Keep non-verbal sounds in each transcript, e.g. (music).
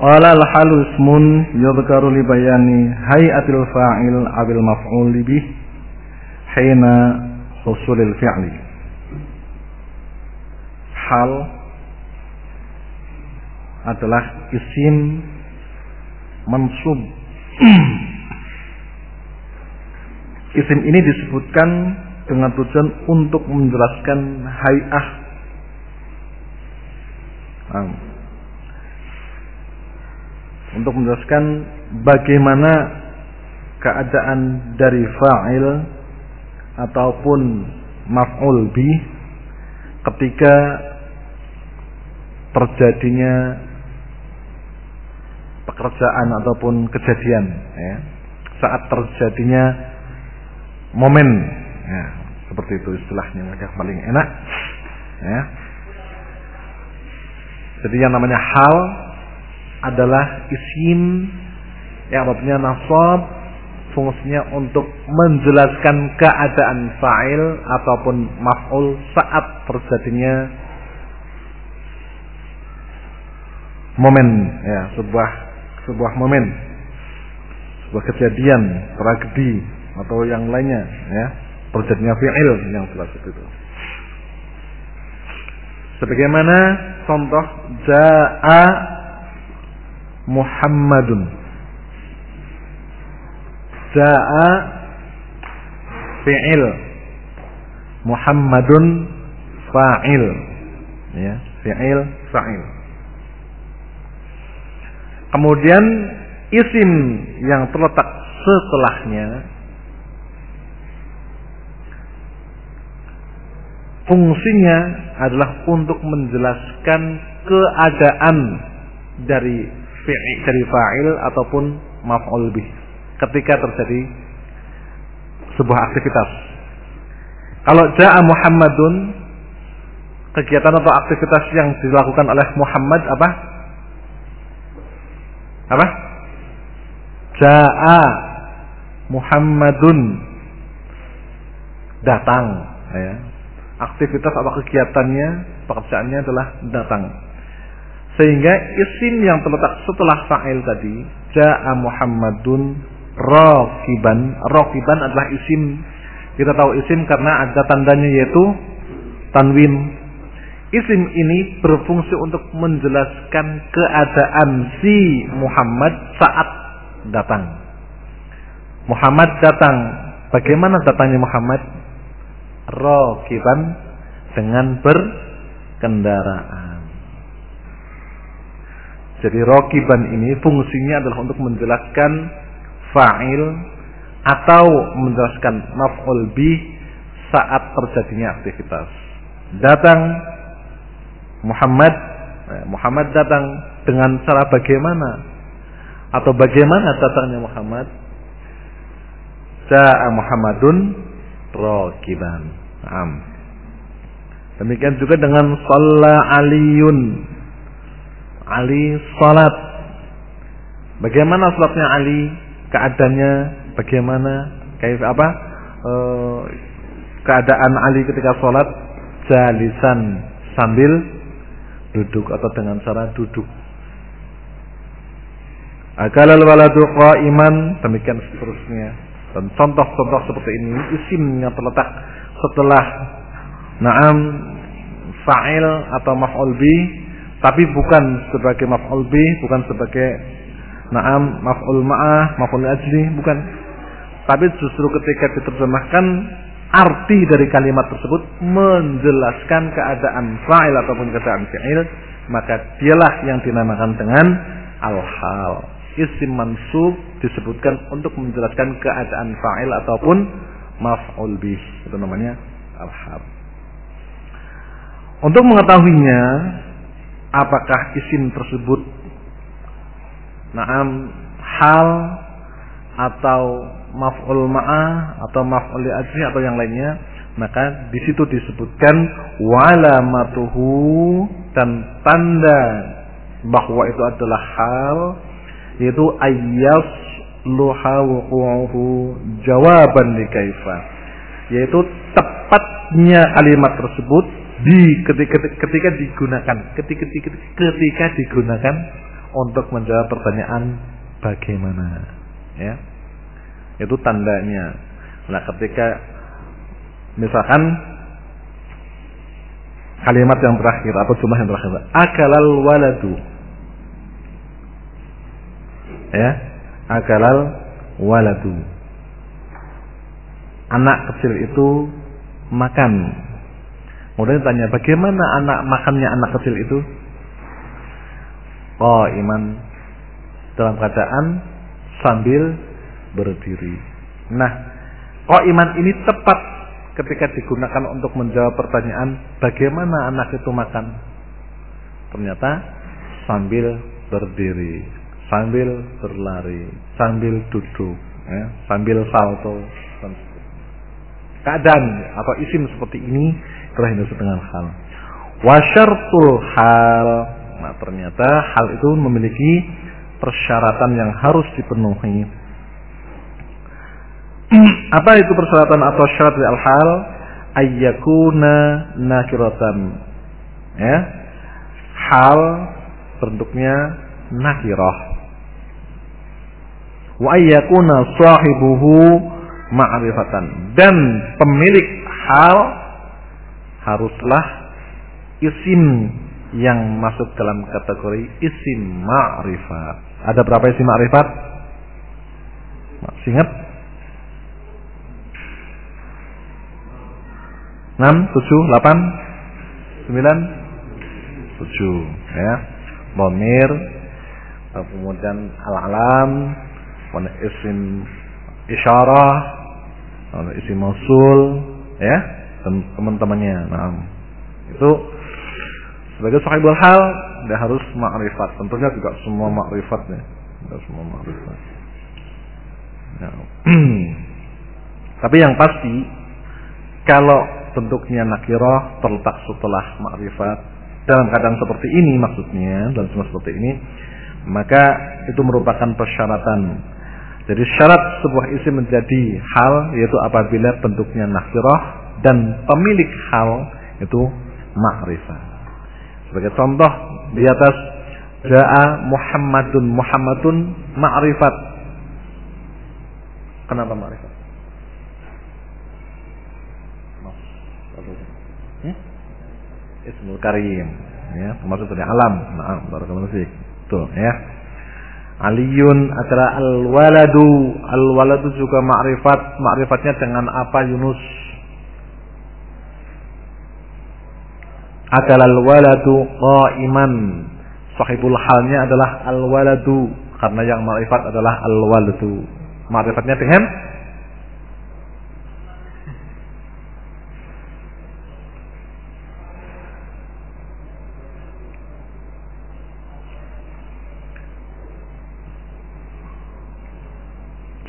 Qala al-halu ismun yudhkaru li bayani hay'atil fa'il abil maf'ul bih hina husulil fi'li. Hal adalah isim mansub. isim ini disebutkan dengan tujuan untuk menjelaskan hay'ah. Untuk menjelaskan bagaimana keadaan dari fa'il ataupun maf'ul bi ketika terjadinya pekerjaan ataupun kejadian ya. saat terjadinya momen ya, seperti itu istilahnya yang paling enak ya. jadi yang namanya hal adalah isim yang artinya nasab fungsinya untuk menjelaskan keadaan fa'il ataupun maf'ul saat terjadinya momen ya sebuah sebuah momen sebuah kejadian tragedi atau yang lainnya ya terjadinya fi'il yang jelas itu. Sebagaimana contoh jaa Muhammadun. Ja'a fi'il. Muhammadun fa'il. Ya fi'il fa'il. Kemudian isim yang terletak setelahnya fungsinya adalah untuk menjelaskan keadaan dari fi'il dari fa'il ataupun maf'ul bih ketika terjadi sebuah aktivitas. Kalau ja'a Muhammadun kegiatan atau aktivitas yang dilakukan oleh Muhammad apa? Apa? Ja'a Muhammadun datang ya. Aktivitas atau kegiatannya, pekerjaannya adalah datang. Sehingga isim yang terletak setelah fa'il tadi, ja'a Muhammadun rakiban. Rakiban adalah isim. Kita tahu isim karena ada tandanya yaitu tanwin. Isim ini berfungsi untuk menjelaskan keadaan si Muhammad saat datang. Muhammad datang. Bagaimana datangnya Muhammad? Rakiban dengan berkendaraan. Jadi rokiban ini fungsinya adalah untuk menjelaskan fa'il atau menjelaskan maf'ul bi saat terjadinya aktivitas. Datang Muhammad, eh, Muhammad datang dengan cara bagaimana? Atau bagaimana datangnya Muhammad? Ja'a Muhammadun rokiban. Am. Demikian juga dengan Salla Aliyun Ali salat. Bagaimana salatnya Ali? Keadaannya bagaimana? Kayak apa? E, keadaan Ali ketika salat jalisan sambil duduk atau dengan cara duduk. Akalal waladu iman demikian seterusnya. Dan contoh-contoh seperti ini isim yang terletak setelah naam fa'il atau maf'ul bi tapi bukan sebagai maf'ul bi, bukan sebagai na'am maf'ul ma'ah, maf'ul ajli, bukan. Tapi justru ketika diterjemahkan arti dari kalimat tersebut menjelaskan keadaan fa'il ataupun keadaan fi'il, maka dialah yang dinamakan dengan al-hal. Isim mansub disebutkan untuk menjelaskan keadaan fa'il ataupun maf'ul bih. Itu namanya al-hal. Untuk mengetahuinya, apakah isim tersebut? Naam hal atau maf'ul ma'ah atau maf'ul ajri atau yang lainnya maka di situ disebutkan walamatuhu dan tanda bahwa itu adalah hal yaitu ayyas luha wuqu'uhu jawaban li kaifa yaitu tepatnya kalimat tersebut di ketika, ketika digunakan ketika, ketika, digunakan untuk menjawab pertanyaan bagaimana. Ya. Itu tandanya. Nah, ketika misalkan kalimat yang terakhir atau jumlah yang terakhir akalal waladu ya akalal waladu anak kecil itu makan kemudian tanya bagaimana anak makannya anak kecil itu? Oh iman dalam keadaan sambil berdiri. Nah oh iman ini tepat ketika digunakan untuk menjawab pertanyaan bagaimana anak itu makan? Ternyata sambil berdiri sambil berlari, sambil duduk, ya, sambil salto. Keadaan atau isim seperti ini telah ini dengan hal. Wasyartul hal. Nah, ternyata hal itu memiliki persyaratan yang harus dipenuhi. (clears throat) Apa itu persyaratan atau syarat di al-hal? Ayyakuna nakiratan. Ya. Hal bentuknya nakirah wa ayyakuna sahibuhu ma'rifatan dan pemilik hal haruslah isim yang masuk dalam kategori isim ma'rifat. Ada berapa isim ma'rifat? Masih ingat? 6, 7, 8, 9, 7 ya. Bomir, kemudian al-alam, isim isyarah, isim mausul, ya, teman-temannya. Nah, itu sebagai sahibul hal dia harus makrifat. Tentunya juga semua makrifat ya. Tidak semua makrifat. Ya. (clears throat) Tapi yang pasti kalau bentuknya nakirah terletak setelah makrifat dalam keadaan seperti ini maksudnya dan semua seperti ini maka itu merupakan persyaratan jadi syarat sebuah isim menjadi hal yaitu apabila bentuknya nakirah dan pemilik hal itu ma'rifah. Sebagai contoh di atas Ja'a Muhammadun Muhammadun ma'rifat. Kenapa ma'rifat? Hmm? Ismul Karim ya, termasuk dari alam. Nah, barakallahu fiik. Tuh ya. Aliyun adalah al-waladu. Al-waladu juga ma'rifat. Ma'rifatnya dengan apa Yunus? Adalah al-waladu qa'iman. Sahibul halnya adalah al-waladu. Karena yang ma'rifat adalah al-waladu. Ma'rifatnya dengan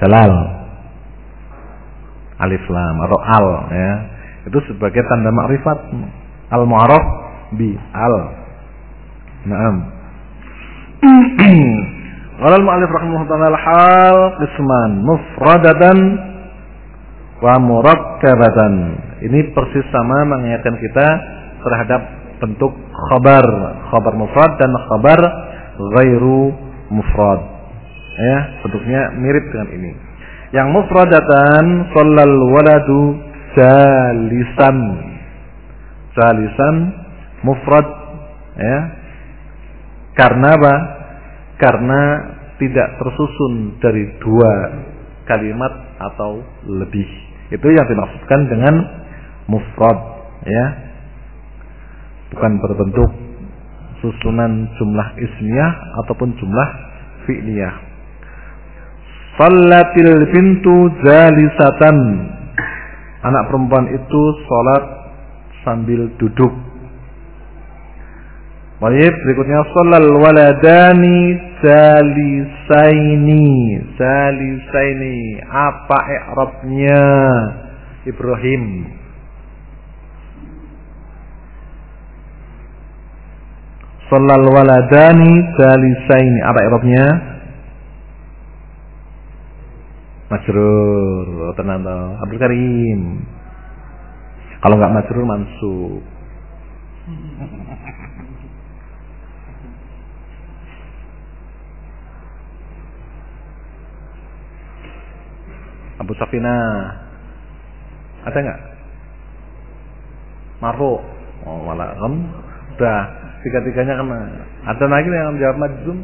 Jalal. Alif lam atau al ya. Itu sebagai tanda makrifat. Al mu'arraf bi al. Naam. (clears throat) Qala al-mu'allif rahimahullah taala hal qisman mufradatan wa murakkabatan. Ini persis sama mengingatkan kita terhadap bentuk khabar, khabar mufrad dan khabar ghairu mufrad ya bentuknya mirip dengan ini yang mufradatan sallal waladu jalisan jalisan mufrad ya. Karena apa? Karena tidak tersusun dari dua kalimat atau lebih. Itu yang dimaksudkan dengan mufrad ya. Bukan berbentuk susunan jumlah ismiyah ataupun jumlah fi'liyah. Salatil pintu jalisatan. Anak perempuan itu sholat sambil duduk. Baik, berikutnya sholal waladani jalisaini. Jalisaini. Apa i'rabnya? Ibrahim. Sholal waladani jalisaini. Apa i'rabnya? Majrur, oh, tenang toh. Abdul Karim. Kalau nggak majrur mansub. Abu Safina ada nggak? Marfu, oh malah kan udah tiga-tiganya kena. ada lagi yang menjawab majzum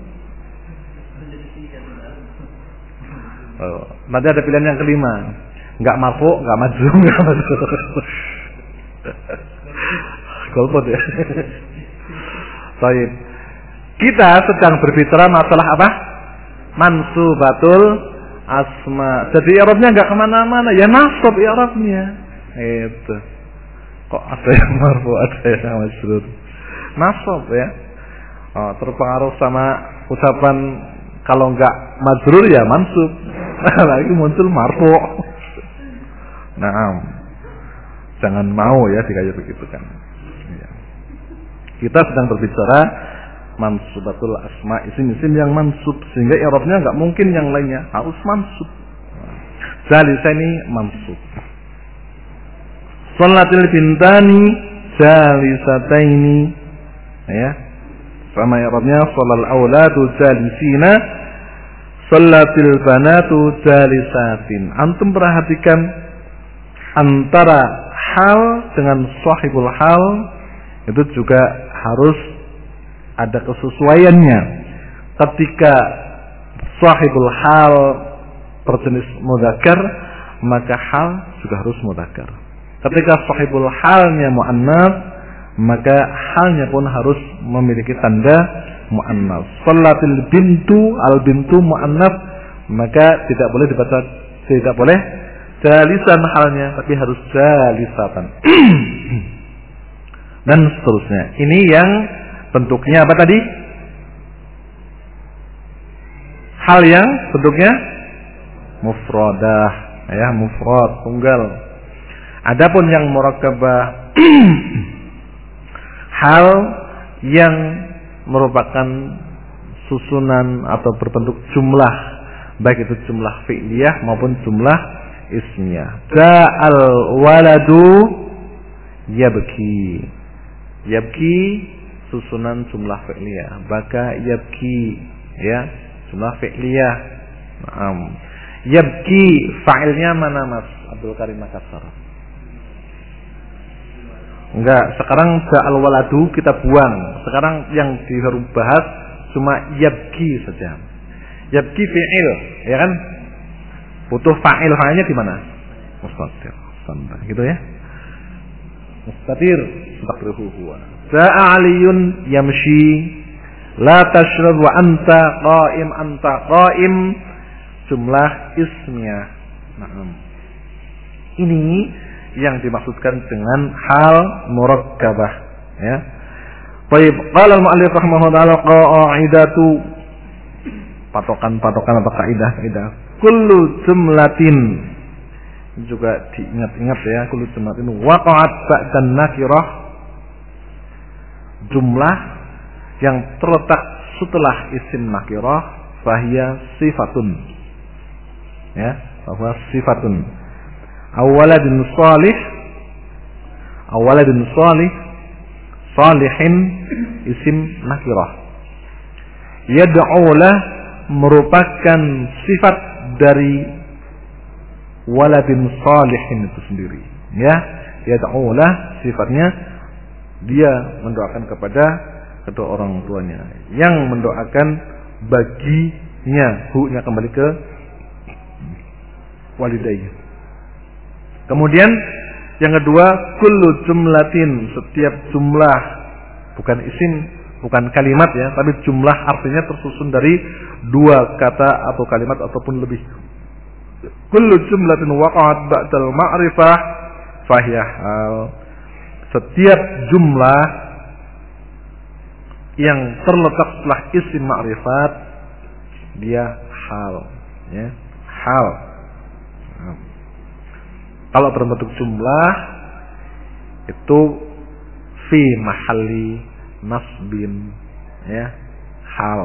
oh, nanti ada pilihan yang kelima nggak marfu, nggak majzum nggak majzum Golput ya. Baik. Kita sedang berbicara masalah apa? Mansubatul asma. Jadi Arabnya enggak ke mana-mana, ya nasab Arabnya. Itu. Kok ada yang marfu, ada yang majrur. Nasab ya. Oh, terpengaruh sama ucapan kalau enggak majrur ya mansub. (laughs) Lagi muncul marfu. Nah, jangan mau ya dikaya begitu kan. Ya. Kita sedang berbicara mansubatul asma isim-isim yang mansub sehingga i'rabnya enggak mungkin yang lainnya harus mansub. Zalisa ini mansub. Salatil bintani jalisataini ya. Sama i'rabnya salal auladu jalisina salatil banatu jalisatin. Antum perhatikan antara hal dengan sahibul hal itu juga harus ada kesesuaiannya. Ketika sahibul hal berjenis mudakar maka hal juga harus mudakar ketika sahibul halnya muannas maka halnya pun harus memiliki tanda muannas salatil bintu al bintu muannas maka tidak boleh dibaca tidak boleh jalisan halnya tapi harus jalisatan (clears throat) dan seterusnya ini yang bentuknya apa tadi? Hal yang bentuknya mufradah, ya, mufrad, tunggal. Adapun yang murakkabah (clears throat) hal yang merupakan susunan atau berbentuk jumlah baik itu jumlah fi'liyah maupun jumlah ismiyah. Ja'al waladu yabki. Yabki susunan jumlah fi'liyah. Baka yabki ya, jumlah fi'liyah. Naam. Yabki fa'ilnya mana Mas Abdul Karim Makassar? Enggak, sekarang ja'al waladu kita buang. Sekarang yang dibahas cuma yabki saja. Yabki fi'il, ya kan? Butuh fa'il fa'ilnya di mana? Mustatir. Gitu ya. Mustatir, takrihu huwa. Sa'a aliyun yamshi La tashrab wa anta qaim anta qaim jumlah ismiyah. Nah, ini yang dimaksudkan dengan hal murakkabah ya. Baik, qala al-mu'allif rahimahullah qa'idatu patokan-patokan atau kaidah kaidah. Kullu jumlatin. Juga diingat-ingat ya, kullu jumlatin. Waqa'at ba'dan nakirah. Jumlah yang terletak setelah isim nakirah fahia sifatun. Ya bahwa sifatun. Awaladin salih. Awaladin salih. Salihin isim nakirah. Yad'ulah merupakan sifat dari waladin salihin itu sendiri. Ya yad'ulah sifatnya dia mendoakan kepada kedua orang tuanya. Yang mendoakan baginya hu-nya kembali ke walidaynya kemudian yang kedua kullu jumlatin setiap jumlah bukan isim bukan kalimat ya tapi jumlah artinya tersusun dari dua kata atau kalimat ataupun lebih. Kullu jumlatin waqa'at ba'dal ma'rifah fahiyah setiap jumlah yang terletak setelah isim ma'rifat dia hal ya. Hal. Nah. kalau berbentuk jumlah itu fi mahali nasbin ya hal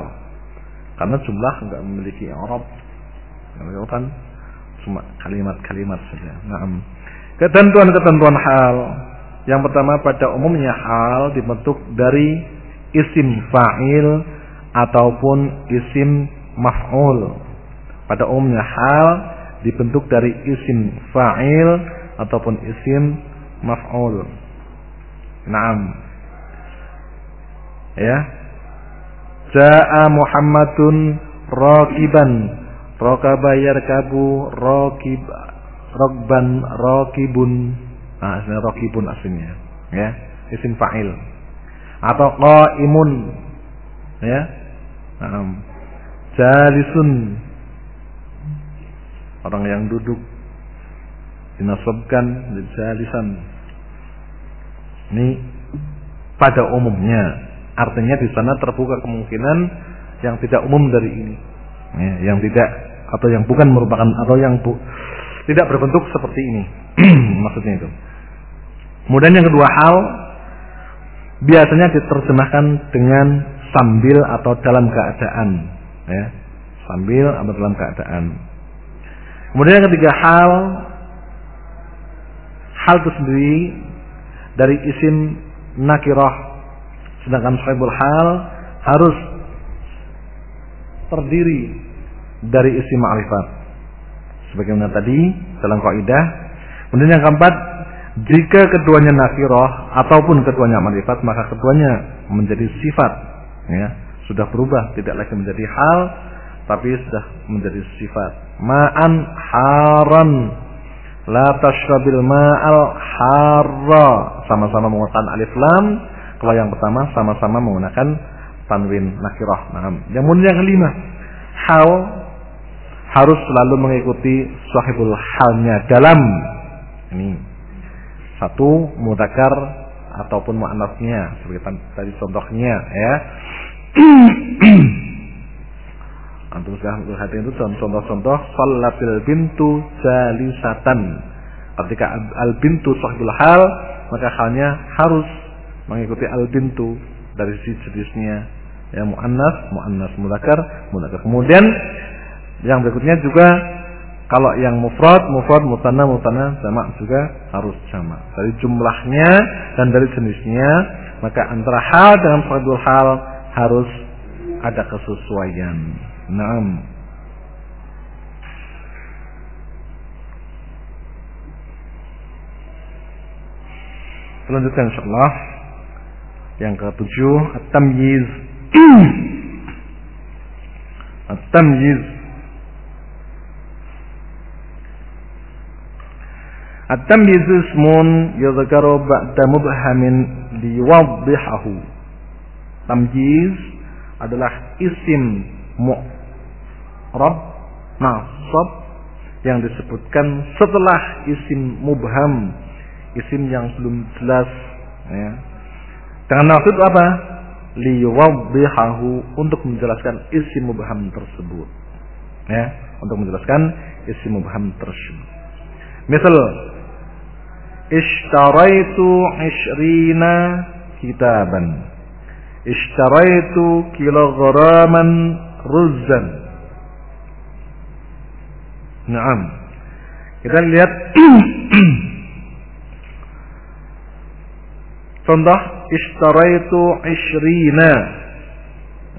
karena jumlah enggak memiliki Arab kan cuma kalimat-kalimat saja nah ketentuan-ketentuan hal yang pertama pada umumnya hal dibentuk dari isim fa'il ataupun isim maf'ul. Pada umumnya hal dibentuk dari isim fa'il ataupun isim maf'ul. Naam. Ya. Ja'a Muhammadun rakiban. Rakaba yarkabu rakib rokban rokibun. Nah, aslinya rokibun aslinya. Ya. Isim fa'il. Atau qaimun. Ya. Naam. Jalisun orang yang duduk dinasabkan jalisan ini pada umumnya artinya di sana terbuka kemungkinan yang tidak umum dari ini. Ya, yang tidak atau yang bukan merupakan atau yang bu, tidak berbentuk seperti ini. (clears throat) Maksudnya itu. Kemudian yang kedua hal biasanya diterjemahkan dengan sambil atau dalam keadaan. Ya sambil atau dalam keadaan. Kemudian yang ketiga hal hal itu sendiri dari isim nakirah sedangkan sahibul hal harus terdiri dari isim ma'rifat sebagaimana tadi dalam kaidah kemudian yang keempat jika keduanya nakirah ataupun keduanya ma'rifat maka keduanya menjadi sifat ya sudah berubah tidak lagi menjadi hal tapi sudah menjadi sifat. Ma'an haran la tashrabil ma'al harra sama-sama menggunakan alif lam. Kalau yang pertama sama-sama menggunakan tanwin nakirah. Nah, yang kemudian yang kelima, hal harus selalu mengikuti sahibul halnya dalam ini satu mudakar ataupun muannasnya seperti tadi contohnya ya (clears throat) Antum sudah hati itu contoh-contoh salatil bintu jalisatan. Ketika al bintu sahibul hal, maka halnya harus mengikuti al bintu dari sisi jenisnya. Ya muannas, muannas mudakar, mudakar. Kemudian yang berikutnya juga kalau yang mufrad, mufrad, mutana, mutana, sama juga harus sama. Dari jumlahnya dan dari jenisnya, maka antara hal dengan sahibul hal harus ada kesesuaian. Naam. Selanjutnya insyaallah yang ketujuh at-tamyiz. (clears throat) at-tamyiz. At-tamyiz ismun yadhkaru ba'da mubhamin liwadhihahu. Tamyiz adalah isim mu'rab nasab yang disebutkan setelah isim mubham isim yang belum jelas ya. Dengan maksud apa liwadhihahu untuk menjelaskan isim mubham tersebut ya untuk menjelaskan isim mubham tersebut misal ishtaraitu ishrina kitaban ishtaraitu kilograman ruzan. Naam. Kita lihat (clears throat) contoh ishtaraitu ishrina.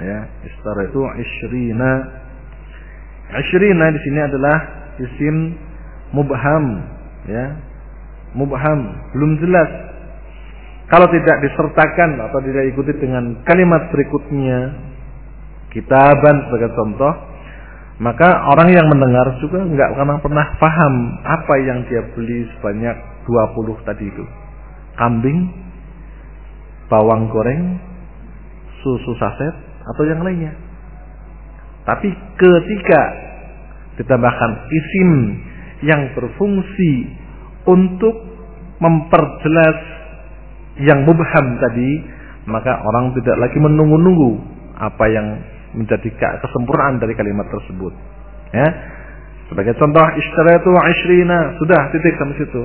Ya, ishtaraitu ishrina. Ishrina di sini adalah isim mubham, ya. Mubham, belum jelas. Kalau tidak disertakan atau tidak ikuti dengan kalimat berikutnya kitaban sebagai contoh, maka orang yang mendengar juga nggak akan pernah paham apa yang dia beli sebanyak 20 tadi itu. Kambing, bawang goreng, susu saset atau yang lainnya. Tapi ketika ditambahkan isim yang berfungsi untuk memperjelas yang mubham tadi, maka orang tidak lagi menunggu-nunggu apa yang menjadi kesempurnaan dari kalimat tersebut. Ya. Sebagai contoh istiratu ashrina, sudah titik sampai situ.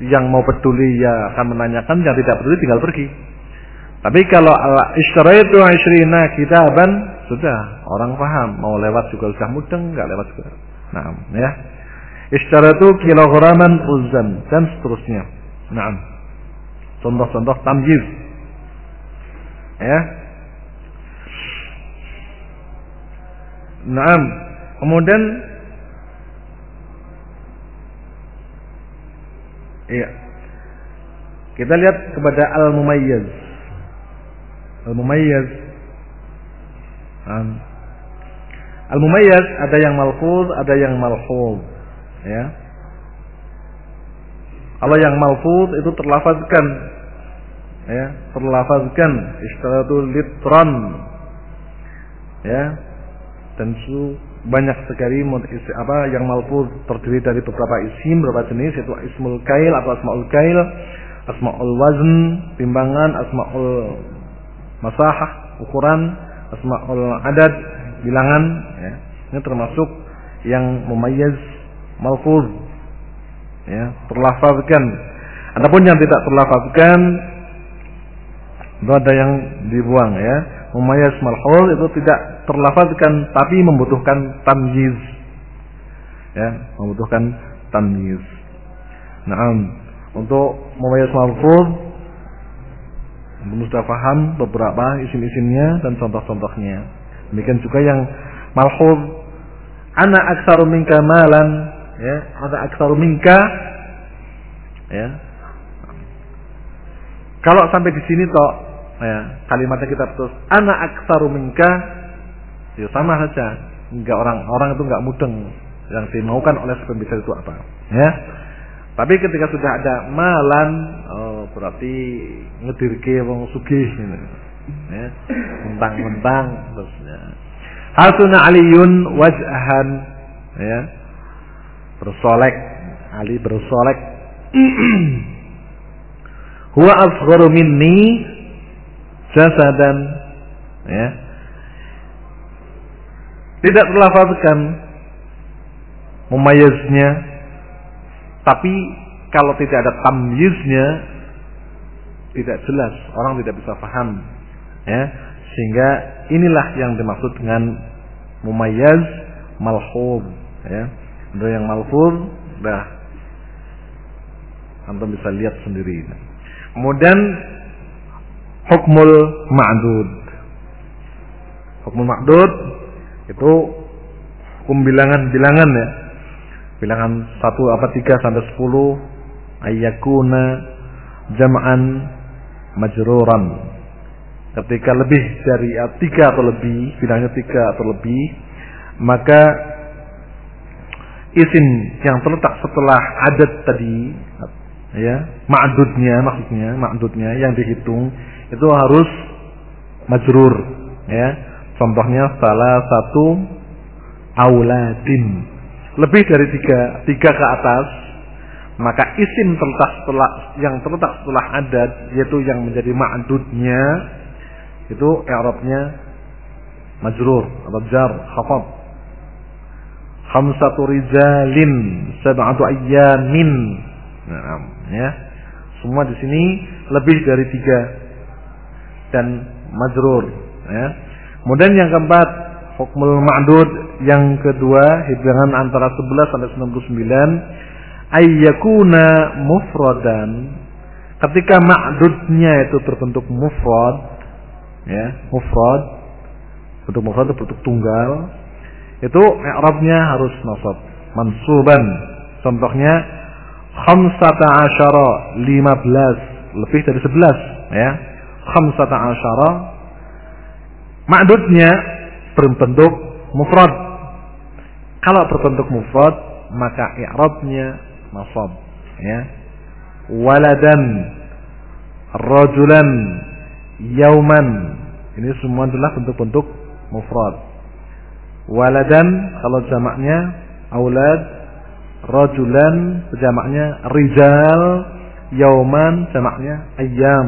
Yang mau peduli ya akan menanyakan, yang tidak peduli tinggal pergi. Tapi kalau istiratu ashrina kitaban sudah orang paham, mau lewat juga sudah mudeng, nggak lewat juga. Nah, ya. Istiratu kilograman uzan dan seterusnya. Nah, contoh-contoh tamjiz. Ya, Naam. Kemudian Iya. Kita lihat kepada al-mumayyiz. Al-mumayyiz. Al-mumayyiz ada yang malfuz, ada yang malfuz. Ya. Kalau yang malfuz itu terlafazkan ya, terlafazkan istilahul litran. Ya. Dan su banyak sekali apa yang malfuz terdiri dari beberapa isim, beberapa jenis yaitu ismul kail atau asmaul kail, asmaul wazn, timbangan, asmaul masahah, ukuran, asmaul adad, bilangan ya. Ini termasuk yang memayaz malfuz ya, terlafazkan. Adapun yang tidak terlafazkan itu ada yang dibuang ya. Memayaz malhul itu tidak terlafazkan tapi membutuhkan tamyiz. Ya, membutuhkan tamyiz. Nah, untuk memayaz malhul sudah paham beberapa isim-isimnya dan contoh-contohnya. Demikian juga yang malhul ana aksaru minka malan ya, ana aksaru minka ya. Kalau sampai di sini toh ya, kalimatnya kita terus anak aksaru minka. Ya sama saja. Enggak orang orang itu enggak mudeng. Yang dimaukan oleh pembicara itu apa. Ya. Tapi ketika sudah ada malan oh, berarti ngedirke wong sugih gitu. ya mentang-mentang terus ya. Hasuna aliyun wajhan. Ya. Bersolek. Ali bersolek. (clears throat) Huwa asgharu minni jasadan ya. Tidak terlafazkan memayaznya tapi kalau tidak ada tamyiznya tidak jelas orang tidak bisa paham ya. Sehingga inilah yang dimaksud dengan mumayaz malhub ya. Ada yang malhub dah. Antum bisa lihat sendiri. Kemudian hukmul ma'dud. Hukmul ma'dud itu hukum bilangan-bilangan ya. Bilangan 1 apa 3 sampai 10 ayyakuna jam'an majruran. Ketika lebih dari 3 atau lebih, bilangnya 3 atau lebih, maka isim yang terletak setelah adat tadi ya ma'dudnya maksudnya ma'dudnya yang dihitung itu harus majrur ya. Contohnya salah satu auladin lebih dari tiga tiga ke atas maka isim terletak setelah yang terletak setelah adat yaitu yang menjadi ma'dudnya itu i'rabnya majrur atau jar khafad khamsatu rijalin sab'atu ayyamin ya. Semua di sini lebih dari tiga. Dan majrur ya. Kemudian yang keempat hukmul ma'dud yang kedua hitungan antara 11 sampai 99 ayyakuna mufradan. Ketika ma'dudnya itu berbentuk mufrad ya mufrad bentuk mufrad itu bentuk tunggal itu i'rabnya harus nasab mansuban. Contohnya khamsata asyara 15 lebih dari 11 ya. Khamsata asyara. Ma'dudnya berbentuk mufrad. Kalau berbentuk mufrad maka i'rabnya nasab ya. Waladan rajulan yauman. Ini semua adalah bentuk-bentuk mufrad. Waladan kalau jamaknya aulad rajulan jamaknya rijal yauman jamaknya ayam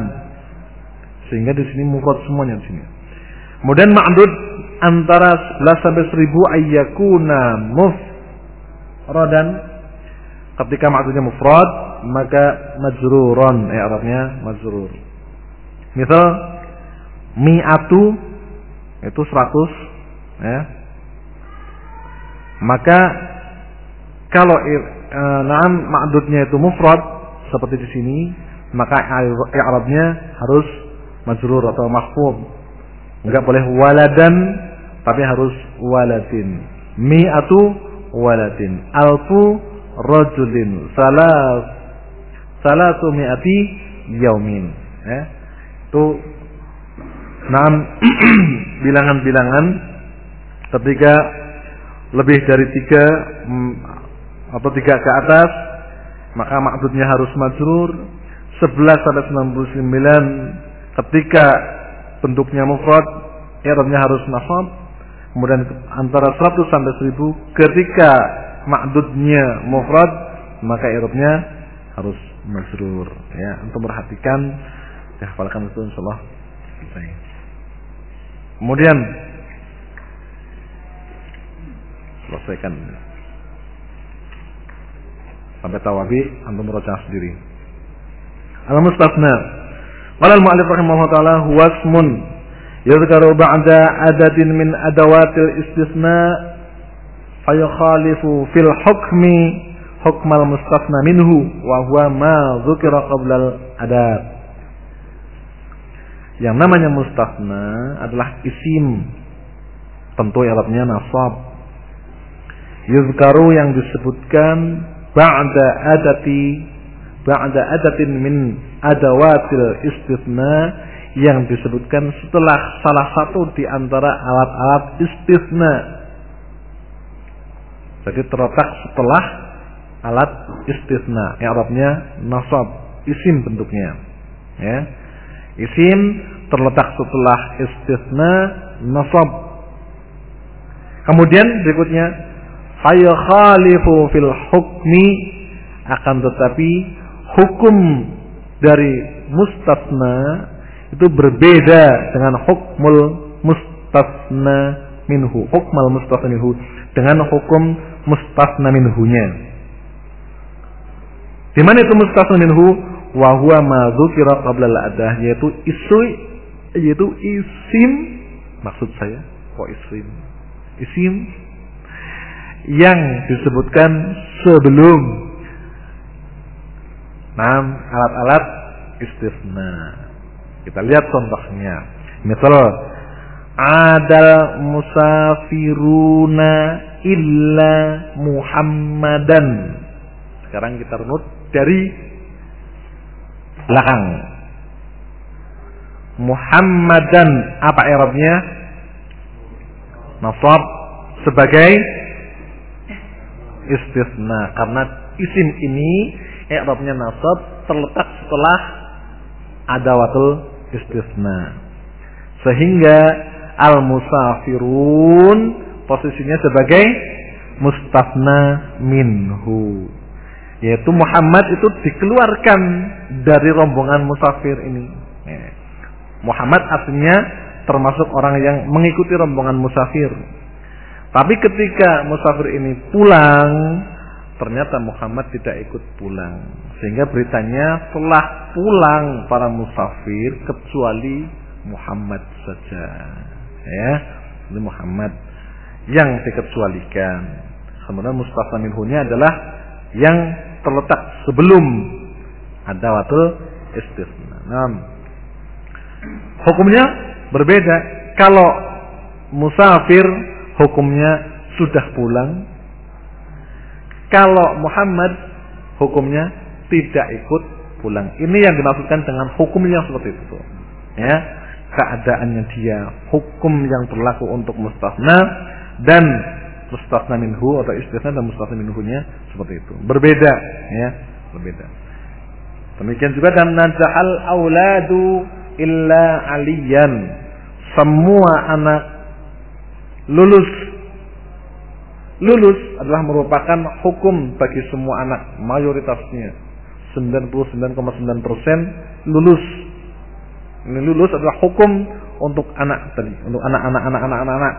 sehingga di sini mufrad semuanya di sini. Kemudian ma'dud antara 11 sampai 1000 ayyakuna mufradan ketika ma'dudnya mufrad maka majruron eh Arabnya majrur. Misal mi'atu itu 100 ya. Maka kalau e, na'am ma'dudnya itu mufrad seperti di sini maka i'rabnya harus majrur atau mahfud. Enggak boleh waladan tapi harus waladin. Mi'atu waladin. Alfu rajulin. Salas salatu mi'ati yaumin. Ya. Itu enam (clears throat) bilangan-bilangan ketika lebih dari tiga mm, atau tiga ke atas maka maksudnya harus majrur. 11 sampai 99 ketika bentuknya mufrad i'rabnya harus nasab. Kemudian antara 100 sampai 1000 ketika ma'dudnya mufrad maka i'rabnya harus majrur. Ya untuk perhatikan. Ya hafalkan itu insyaallah. Kemudian selesaikan sampai tawabi antum merocah sendiri. Al mustafna qala al mu'allif rahimahullah taala huwa ismun yadhkaru ba'da adadin min adawatil istisna fayakhalifu fil hukmi hukmal mustafna minhu wa huwa ma dzukira qabla al adab. Yang namanya mustafna adalah isim tentu Arabnya nasab. Yuzkaru yang disebutkan ba'da adati ba'da adatin min adawatil istithna yang disebutkan setelah salah satu di antara alat-alat istithna. Jadi terletak setelah alat istithna. Arabnya nasab, isim bentuknya. Ya. Isim terletak setelah istithna nasab. Kemudian berikutnya fayakhalifu fil hukmi. Akan tetapi hukum dari mustasna itu berbeda dengan hukmul mustasna minhu. Hukmal mustasna minhu dengan hukum mustasna minhunya. Di mana itu mustasna minhu? Wa huwa ma dzukira qabla al-adah yaitu isu yaitu isim. Maksud saya kok isim? Isim yang disebutkan sebelum enam alat-alat istisna. Kita lihat contohnya. Misal adal musafiruna illa Muhammadan. Sekarang kita runut dari belakang. Muhammadan apa Arabnya? Nasab sebagai istisna. Karena isim ini i'rabnya nasab terletak setelah adawatul istisna. Sehingga al musafirun posisinya sebagai mustasna minhu. Yaitu Muhammad itu dikeluarkan dari rombongan musafir ini. Muhammad artinya termasuk orang yang mengikuti rombongan musafir tapi ketika musafir ini pulang, ternyata Muhammad tidak ikut pulang. Sehingga beritanya telah pulang para musafir kecuali Muhammad saja. Ya, ini Muhammad yang dikecualikan. Kemudian Mustafa minhunya adalah yang terletak sebelum ada waktu istisna. Nah, hukumnya berbeda. Kalau musafir hukumnya sudah pulang. Kalau Muhammad hukumnya tidak ikut pulang. Ini yang dimaksudkan dengan hukumnya seperti itu. Ya, keadaannya dia hukum yang berlaku untuk mustafna dan mustafna minhu atau istisna dan mustafna minhunya seperti itu. Berbeda, ya, berbeda. Demikian juga dan najahal auladu illa aliyan. Semua anak lulus. Lulus adalah merupakan hukum bagi semua anak mayoritasnya. 99,9% lulus. Ini lulus adalah hukum untuk anak tadi untuk anak-anak anak-anak anak-anak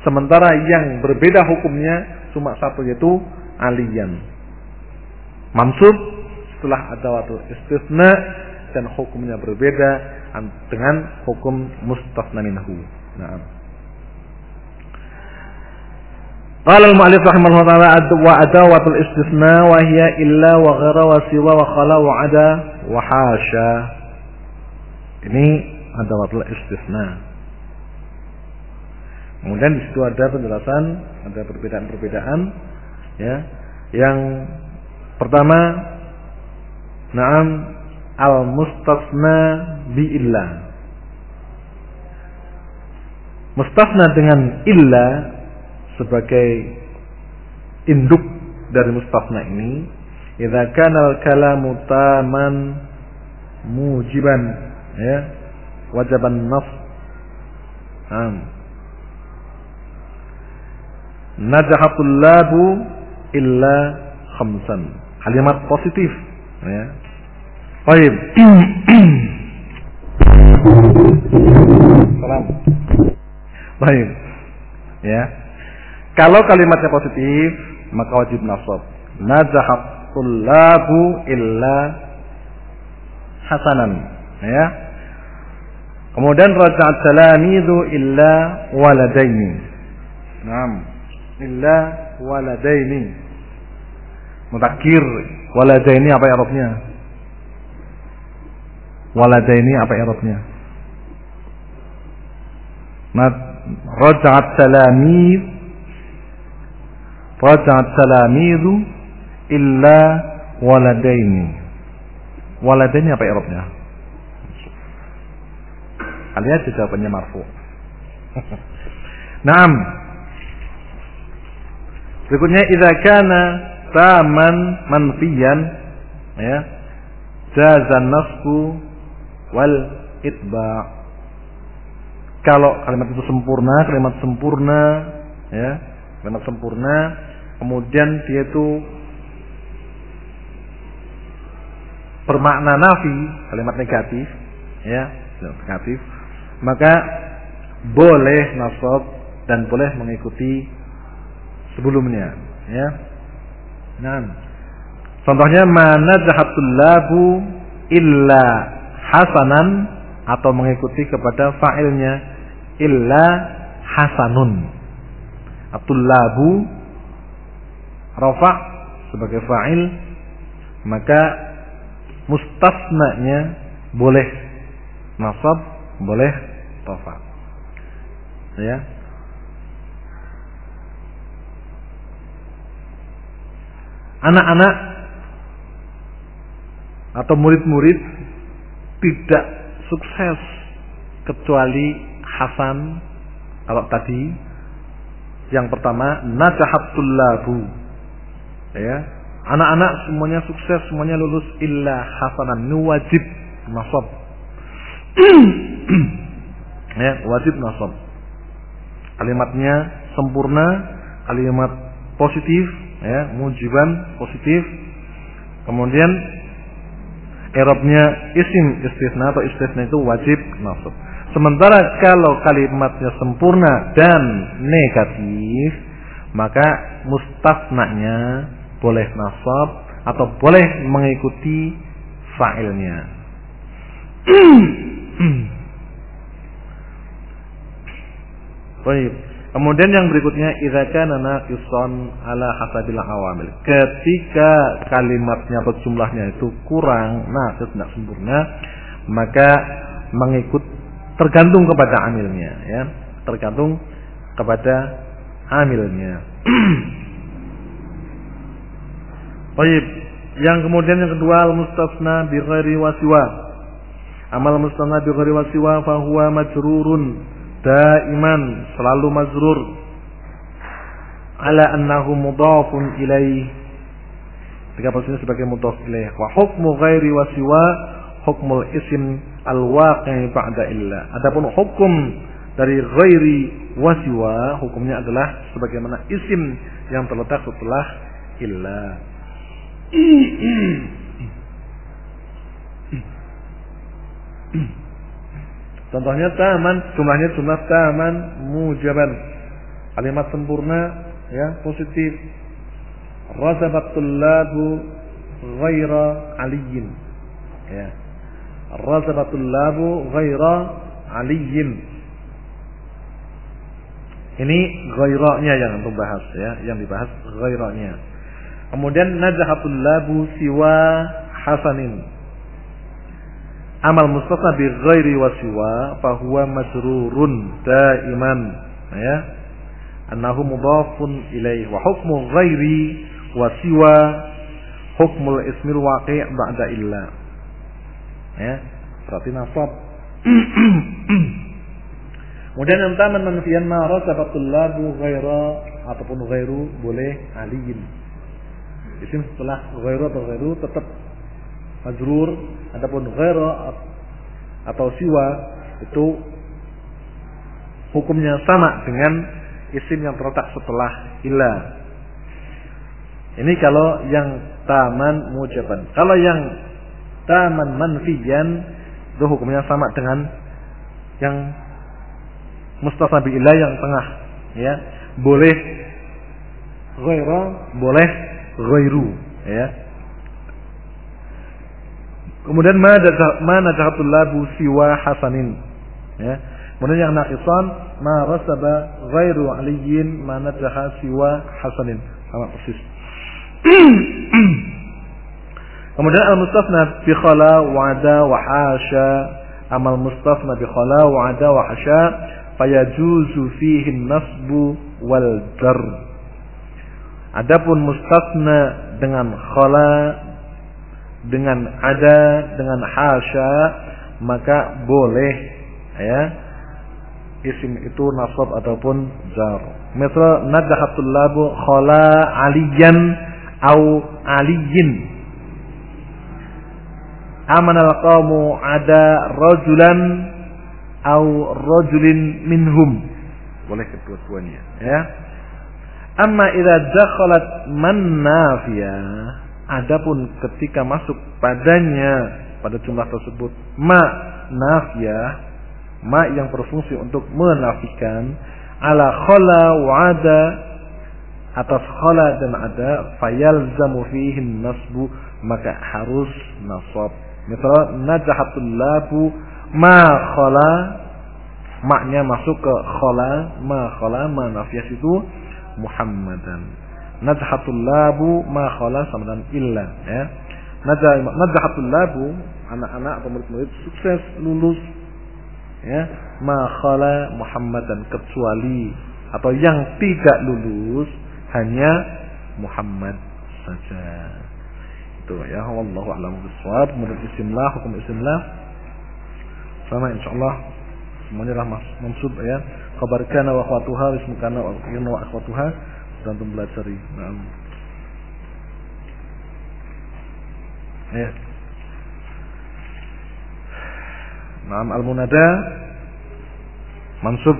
sementara yang berbeda hukumnya cuma satu yaitu alian mansub setelah ada waktu istisna dan hukumnya berbeda dengan hukum mustasna minhu. Nah. Qala al-mu'allif rahimahullah taala wa adawatul istisna wa hiya illa wa ghara wa siwa wa khala wa ada wa hasya. Ini adawatul istisna. Kemudian di situ ada penjelasan, ada perbedaan-perbedaan ya. Yang pertama Naam al-mustasna bi illa. Mustasna dengan illa sebagai induk dari mustasna ini idza kana al-kalamu taman mujiban ya wajaban naf Naam. Najahatul labu illa khamsan. Kalimat positif ya. Baik. Salam. Baik. Ya. Kalau kalimatnya positif, maka wajib nasab. Najahat tullabu illa hasanan. Ya. Kemudian raja'at salamidu illa waladaini. Naam. Illa waladaini. Mutakir waladaini apa Arabnya? Waladaini apa Arabnya? Raja'at salamid Raja'at salamidu illa waladaini. Waladaini apa Arabnya? Lihat jawabannya marfu. (laughs) Naam. Berikutnya idza kana taman manfiyan ya jazan nasku wal itba kalau kalimat itu sempurna kalimat sempurna ya kalimat sempurna. Kemudian dia itu bermakna nafi kalimat negatif ya negatif. Maka boleh nasab dan boleh mengikuti sebelumnya ya. Nah contohnya mana labu illa hasanan atau mengikuti kepada fa'ilnya illa hasanun atul labu rafa sebagai fa'il maka mustasnanya boleh nasab boleh rafa. Ya. Anak-anak atau murid-murid tidak sukses kecuali Hasan kalau tadi yang pertama najahatul labu ya. Anak-anak semuanya sukses semuanya lulus illa hasanan. Ini wajib nasab. (clears throat) Ya wajib nasab. Kalimatnya sempurna kalimat positif ya mujiban positif. Kemudian Erobnya isim istisna atau istisna itu wajib nasab. Sementara kalau kalimatnya sempurna dan negatif, maka mustasnanya boleh nasab atau boleh mengikuti fa'ilnya. (clears throat) Baik. Kemudian yang berikutnya idza kana naqisan ala hasabil awamil. Ketika kalimatnya atau jumlahnya itu kurang, naqis tidak sempurna, maka mengikut tergantung kepada amilnya ya. Tergantung kepada amilnya. (clears throat) Baik, yang kemudian yang kedua al-mustasna bi ghairi wasiwa. Amal mustasna bi ghairi wasiwa fa huwa majrurun daiman selalu mazrur ala annahu mudhafun ilaih tiga posisi sebagai mudhaf ilaih wa hukmu ghairi wa siwa hukmul isim al waqi ba'da illa adapun hukum dari ghairi wa siwa hukumnya adalah sebagaimana isim yang terletak setelah illa Contohnya taman, jumlahnya jumlah taman mujaban. Kalimat sempurna ya, positif. Razabatul labu ghaira aliyin. Ya. Razabatul labu ghaira aliyin. Ini ghairanya yang untuk bahas ya, yang dibahas ghairanya. Kemudian najahatul labu siwa hasanin amal mustafa bi ghairi wasiwa fahuwa majrurun daiman ya annahu mudhafun ilaih wa hukmu ghairi wasiwa hukmul ismil waqi' ba'da illa. Ya, berarti nasab. (clears throat) Kemudian yang taman manfiyan ma rasabatul labu ghaira ataupun ghairu boleh aliyin. Isim setelah ghairu atau ghairu tetap majrur adapun ghaira atau siwa itu hukumnya sama dengan isim yang terletak setelah illa. Ini kalau yang taman mujaban. Kalau yang taman manfiyan itu hukumnya sama dengan yang mustasna illa yang tengah ya. Boleh ghaira, boleh ghairu ya. Kemudian mana jahatul labu siwa hasanin ya. Kemudian yang naqisan ma rasaba ghairu aliyin ma najaha siwa hasanin sama persis (clears throat) Kemudian al-mustafna bi khala wa ada wa hasya. Amal mustafna bi khala wa ada wa hasya fayajuzu fihi nasbu wal jar. Adapun mustafna dengan khala dengan ada dengan hasya maka boleh ya isim itu nasab ataupun jar. Misal nadahatul labu khala aliyan au aliyin amanal qawmu ada rajulan au rajulin minhum boleh kedua-duanya ya. amma idza dakhalat man adapun ketika masuk padanya pada jumlah tersebut ma nafiya ma yang berfungsi untuk menafikan ala khala wa ada atas khala dan ada fayalzamu fihi nasbu maka harus nasab. Misal najahatul labu ma khala maknya masuk ke khala ma khala ma nafiyah itu Muhammadan. Najahatul labu ma khala sama dengan illa ya. Najahatul labu anak-anak atau murid-murid sukses lulus ya ma khala Muhammadan kecuali atau yang tidak lulus hanya Muhammad saja. Itu ya wallahu a'lam bishawab. Menurut isimlah hukum isimlah sama insyaallah semuanya lah maksud ya. Khabar kana wa akhwatuha ismu kana wa kana wa akhwatuha dan antum belajar nah. Ya. Naam al-munada mansub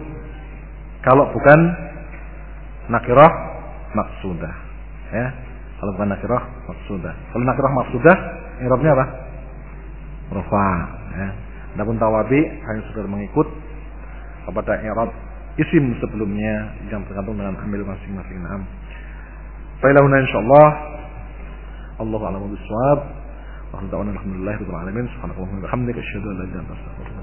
kalau bukan nakirah maksudah. Ya. Kalau bukan nakirah maksudah. Kalau nakirah maksudah, i'rabnya apa? Rafa, ya. Adapun tawabi hanya sekedar mengikut kepada i'rab isim sebelumnya yang tergantung dengan ambil masing-masing. Naam. Baiklah insyaallah Allah a'lamu bissawab. Wa alhamdulillah rabbil alamin. Subhanallah wa bihamdika asyhadu an la ilaha illa anta